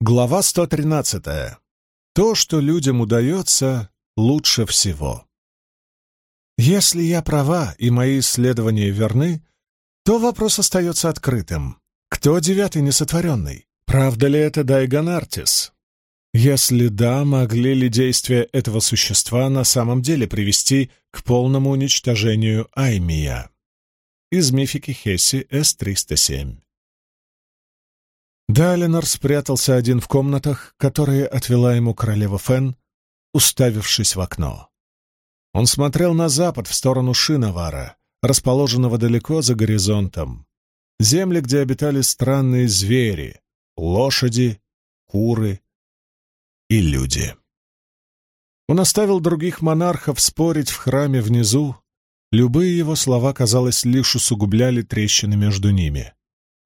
Глава 113. То, что людям удается лучше всего. Если я права и мои исследования верны, то вопрос остается открытым. Кто девятый несотворенный? Правда ли это Дайгон Артис? Если да, могли ли действия этого существа на самом деле привести к полному уничтожению Аймия? Из мифики Хесси С-307. Далинор спрятался один в комнатах, которые отвела ему королева Фен, уставившись в окно. Он смотрел на запад, в сторону Шиновара, расположенного далеко за горизонтом. Земли, где обитали странные звери, лошади, куры и люди. Он оставил других монархов спорить в храме внизу. Любые его слова, казалось, лишь усугубляли трещины между ними.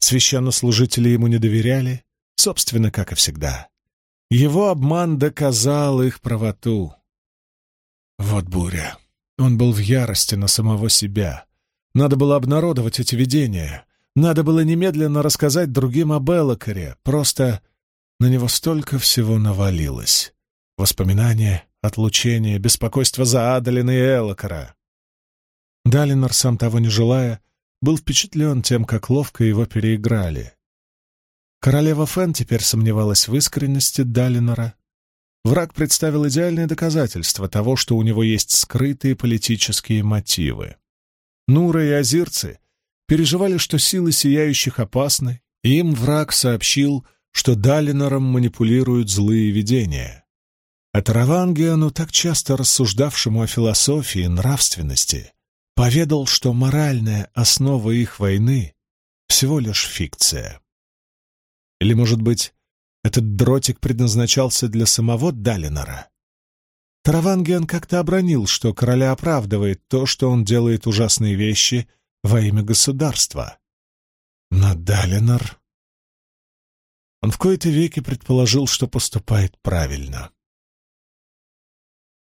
Священнослужители ему не доверяли, собственно, как и всегда. Его обман доказал их правоту. Вот буря. Он был в ярости на самого себя. Надо было обнародовать эти видения. Надо было немедленно рассказать другим об Элокаре. Просто на него столько всего навалилось. Воспоминания, отлучение, беспокойство за Адалина и Элокара. Далинор, сам того не желая, был впечатлен тем, как ловко его переиграли. Королева Фен теперь сомневалась в искренности Далинора. Враг представил идеальное доказательство того, что у него есть скрытые политические мотивы. Нура и азирцы переживали, что силы сияющих опасны, и им враг сообщил, что Далинором манипулируют злые видения. А Таравангиану, так часто рассуждавшему о философии, нравственности, поведал, что моральная основа их войны — всего лишь фикция. Или, может быть, этот дротик предназначался для самого Далинора? Таравангиан как-то обронил, что короля оправдывает то, что он делает ужасные вещи во имя государства. Но Далинор... Он в кои-то веки предположил, что поступает правильно.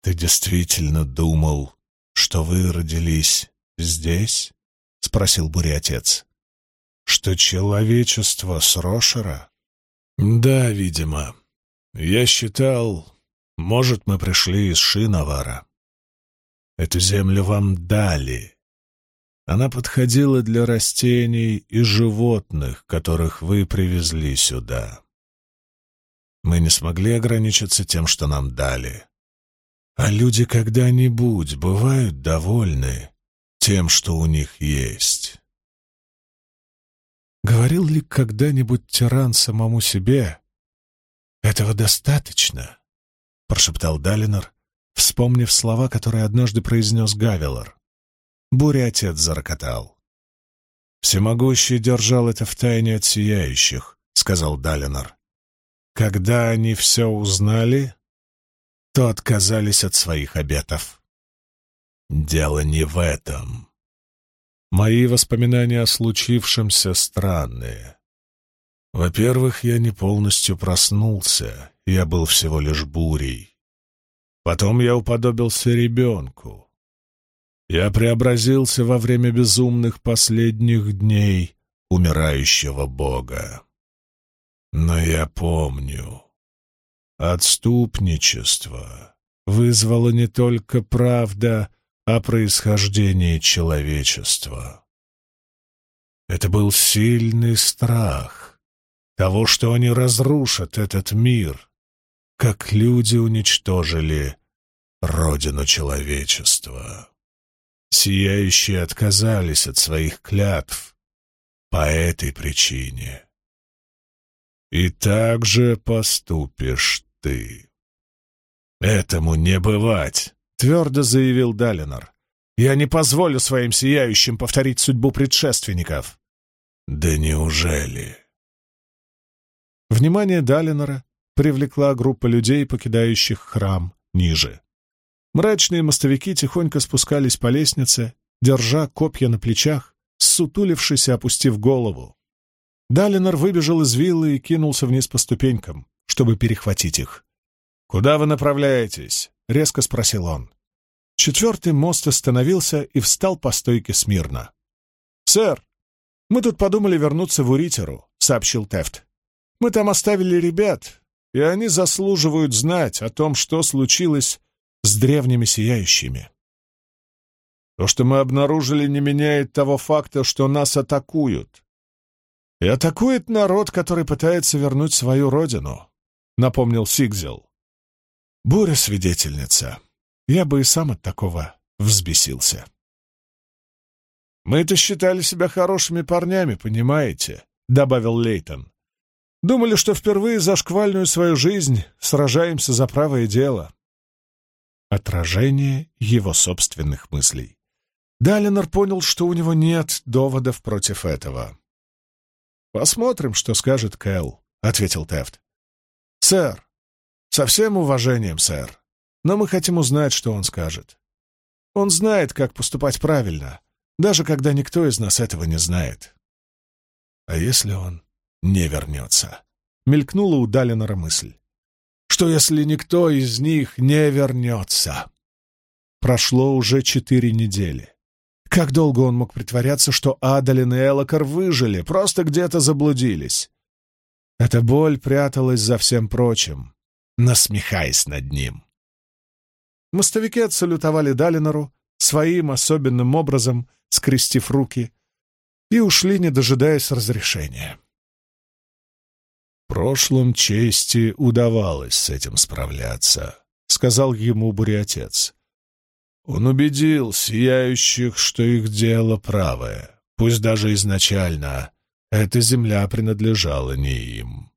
«Ты действительно думал, что вы родились здесь?» — спросил Буря-отец. «Что человечество с Рошера?» «Да, видимо. Я считал, может, мы пришли из Шиновара. Эту землю вам дали. Она подходила для растений и животных, которых вы привезли сюда. Мы не смогли ограничиться тем, что нам дали. А люди когда-нибудь бывают довольны тем, что у них есть. Говорил ли когда-нибудь тиран самому себе «Этого достаточно?» — прошептал Далинор, вспомнив слова, которые однажды произнес Гавелор. Буря-отец зарокотал. «Всемогущий держал это в тайне от сияющих», — сказал Далинор. «Когда они все узнали, то отказались от своих обетов. Дело не в этом. Мои воспоминания о случившемся странные. Во-первых, я не полностью проснулся, я был всего лишь бурей. Потом я уподобился ребенку. Я преобразился во время безумных последних дней умирающего Бога. Но я помню, Отступничество вызвало не только правда о происхождении человечества. Это был сильный страх того, что они разрушат этот мир, как люди уничтожили родину человечества. Сияющие отказались от своих клятв по этой причине. И так же поступишь ты. «Этому не бывать», — твердо заявил Далинор. «Я не позволю своим сияющим повторить судьбу предшественников». «Да неужели?» Внимание Далинора привлекла группа людей, покидающих храм ниже. Мрачные мостовики тихонько спускались по лестнице, держа копья на плечах, ссутулившись и опустив голову. Далинор выбежал из виллы и кинулся вниз по ступенькам чтобы перехватить их. «Куда вы направляетесь?» — резко спросил он. Четвертый мост остановился и встал по стойке смирно. «Сэр, мы тут подумали вернуться в Уритеру», — сообщил Тефт. Мы там оставили ребят, и они заслуживают знать о том, что случилось с древними сияющими. То, что мы обнаружили, не меняет того факта, что нас атакуют. И атакует народ, который пытается вернуть свою родину, — напомнил Сигзел. Буря-свидетельница. Я бы и сам от такого взбесился. «Мы-то считали себя хорошими парнями, понимаете?» — добавил Лейтон. «Думали, что впервые за шквальную свою жизнь сражаемся за правое дело». Отражение его собственных мыслей. Далинор понял, что у него нет доводов против этого. «Посмотрим, что скажет Кэл», — ответил Тефт. «Сэр, со всем уважением, сэр, но мы хотим узнать, что он скажет. Он знает, как поступать правильно, даже когда никто из нас этого не знает. А если он не вернется? Мелькнула у Далинора мысль. Что если никто из них не вернется? Прошло уже четыре недели. Как долго он мог притворяться, что Адалин и Элокар выжили, просто где-то заблудились? Эта боль пряталась за всем прочим, насмехаясь над ним. Мостовики отсалютовали Далинору своим особенным образом, скрестив руки, и ушли, не дожидаясь разрешения. В прошлом чести удавалось с этим справляться, — сказал ему буря-отец. Он убедил сияющих, что их дело правое, пусть даже изначально эта земля принадлежала не им.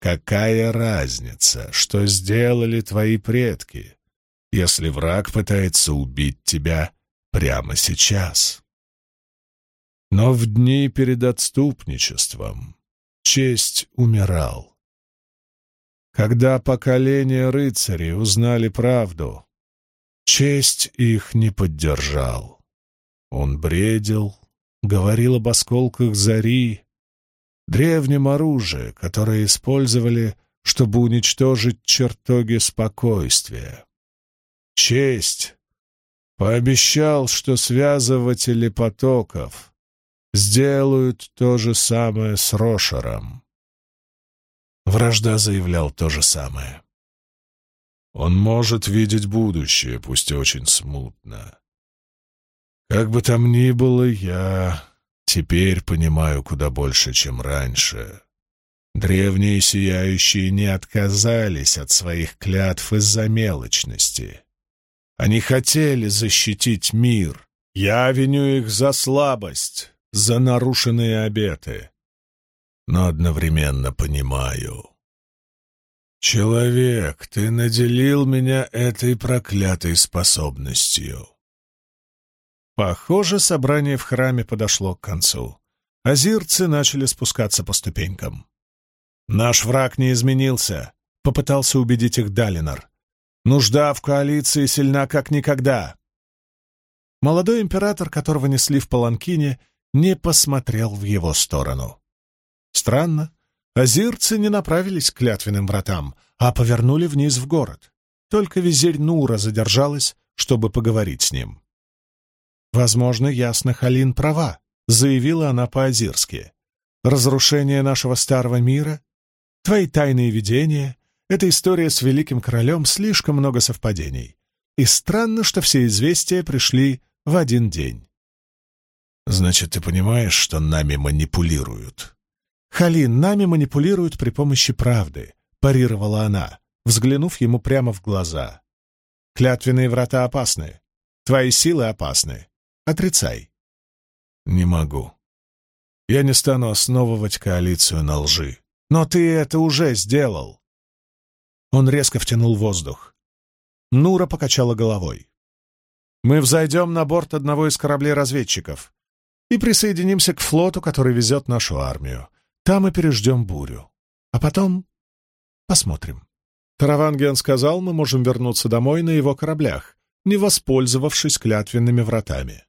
Какая разница, что сделали твои предки? если враг пытается убить тебя прямо сейчас. Но в дни перед отступничеством честь умирал. Когда поколения рыцарей узнали правду, честь их не поддержал. Он бредил, говорил об осколках зари, древнем оружии, которое использовали, чтобы уничтожить чертоги спокойствия честь, пообещал, что связыватели потоков сделают то же самое с Рошером. Вражда заявлял то же самое. Он может видеть будущее, пусть и очень смутно. Как бы там ни было, я теперь понимаю куда больше, чем раньше. Древние сияющие не отказались от своих клятв из-за мелочности. Они хотели защитить мир. Я виню их за слабость, за нарушенные обеты. Но одновременно понимаю. Человек, ты наделил меня этой проклятой способностью. Похоже, собрание в храме подошло к концу. Азирцы начали спускаться по ступенькам. «Наш враг не изменился», — попытался убедить их Далинор. Нужда в коалиции сильна как никогда. Молодой император, которого несли в паланкине, не посмотрел в его сторону. Странно, азирцы не направились к клятвенным вратам, а повернули вниз в город. Только визирь Нура задержалась, чтобы поговорить с ним. «Возможно, ясно, Халин права», — заявила она по-азирски. «Разрушение нашего старого мира, твои тайные видения, эта история с великим королем слишком много совпадений. И странно, что все известия пришли в один день. «Значит, ты понимаешь, что нами манипулируют?» «Халин, нами манипулируют при помощи правды», — парировала она, взглянув ему прямо в глаза. «Клятвенные врата опасны. Твои силы опасны. Отрицай». «Не могу. Я не стану основывать коалицию на лжи. Но ты это уже сделал. Он резко втянул воздух. Нура покачала головой. «Мы взойдем на борт одного из кораблей разведчиков и присоединимся к флоту, который везет нашу армию. Там и переждем бурю. А потом посмотрим». Тараванген сказал, мы можем вернуться домой на его кораблях, не воспользовавшись клятвенными вратами.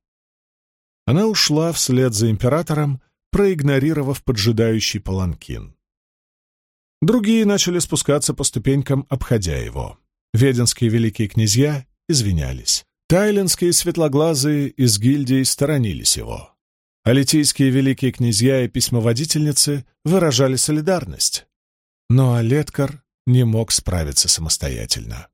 Она ушла вслед за императором, проигнорировав поджидающий паланкин. Другие начали спускаться по ступенькам, обходя его. Веденские великие князья извинялись. Тайлинские светлоглазые из гильдии сторонились его. А литийские великие князья и письмоводительницы выражали солидарность. но Алеткар не мог справиться самостоятельно.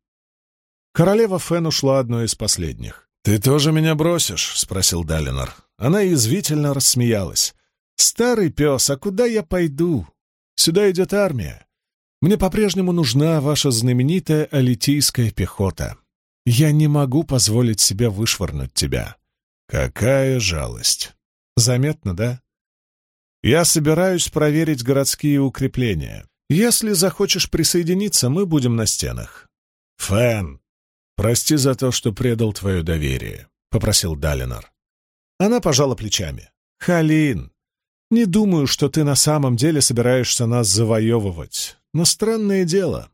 Королева Фен ушла одной из последних. «Ты тоже меня бросишь?» — спросил Далинор. Она язвительно рассмеялась. «Старый пес, а куда я пойду? Сюда идет армия. Мне по-прежнему нужна ваша знаменитая алитийская пехота. Я не могу позволить себе вышвырнуть тебя. Какая жалость. Заметно, да? Я собираюсь проверить городские укрепления. Если захочешь присоединиться, мы будем на стенах. Фэн, прости за то, что предал твое доверие, — попросил Далинор. Она пожала плечами. Халин, не думаю, что ты на самом деле собираешься нас завоевывать. Но странное дело.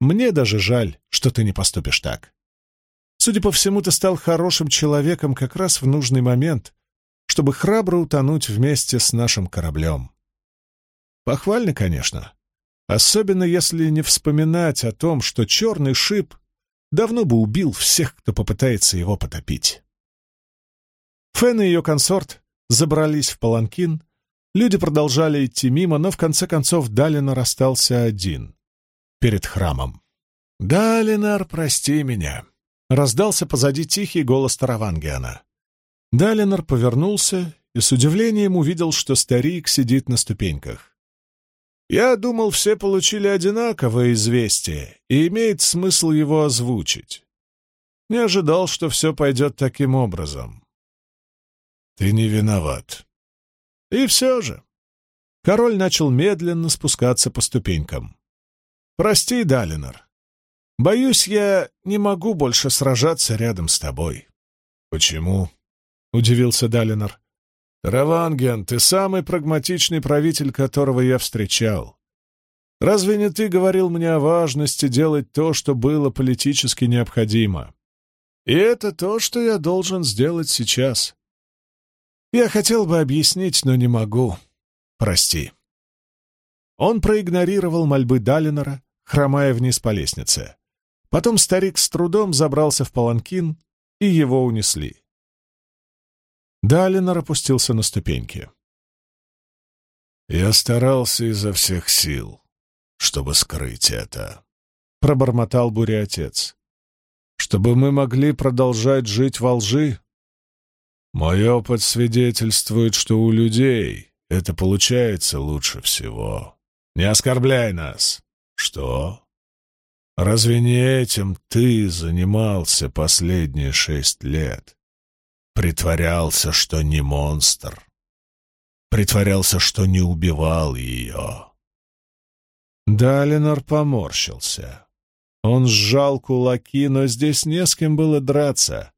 Мне даже жаль, что ты не поступишь так. Судя по всему, ты стал хорошим человеком как раз в нужный момент, чтобы храбро утонуть вместе с нашим кораблем. Похвально, конечно. Особенно если не вспоминать о том, что черный шип давно бы убил всех, кто попытается его потопить. Фэн и ее консорт забрались в паланкин, люди продолжали идти мимо, но в конце концов Далинор остался один, перед храмом. «Далинор, прости меня!» — раздался позади тихий голос Таравангиана. Далинор повернулся и с удивлением увидел, что старик сидит на ступеньках. «Я думал, все получили одинаковое известие, и имеет смысл его озвучить. Не ожидал, что все пойдет таким образом». «Ты не виноват». «И все же». Король начал медленно спускаться по ступенькам. «Прости, Далинор. Боюсь, я не могу больше сражаться рядом с тобой». «Почему?» — удивился Далинор. «Раванген, ты самый прагматичный правитель, которого я встречал. Разве не ты говорил мне о важности делать то, что было политически необходимо? И это то, что я должен сделать сейчас. Я хотел бы объяснить, но не могу. Прости». Он проигнорировал мольбы Далинора, хромая вниз по лестнице. Потом старик с трудом забрался в паланкин, и его унесли. Далинор опустился на ступеньки. «Я старался изо всех сил, чтобы скрыть это», — пробормотал буря-отец. «Чтобы мы могли продолжать жить во лжи? Мой опыт свидетельствует, что у людей это получается лучше всего. Не оскорбляй нас!» «Что? Разве не этим ты занимался последние шесть лет?» Притворялся, что не монстр. Притворялся, что не убивал ее. Далинор поморщился. Он сжал кулаки, но здесь не с кем было драться.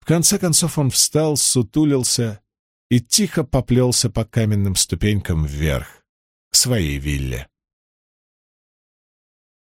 В конце концов он встал, сутулился и тихо поплелся по каменным ступенькам вверх, к своей вилле.